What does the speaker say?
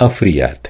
أفريات.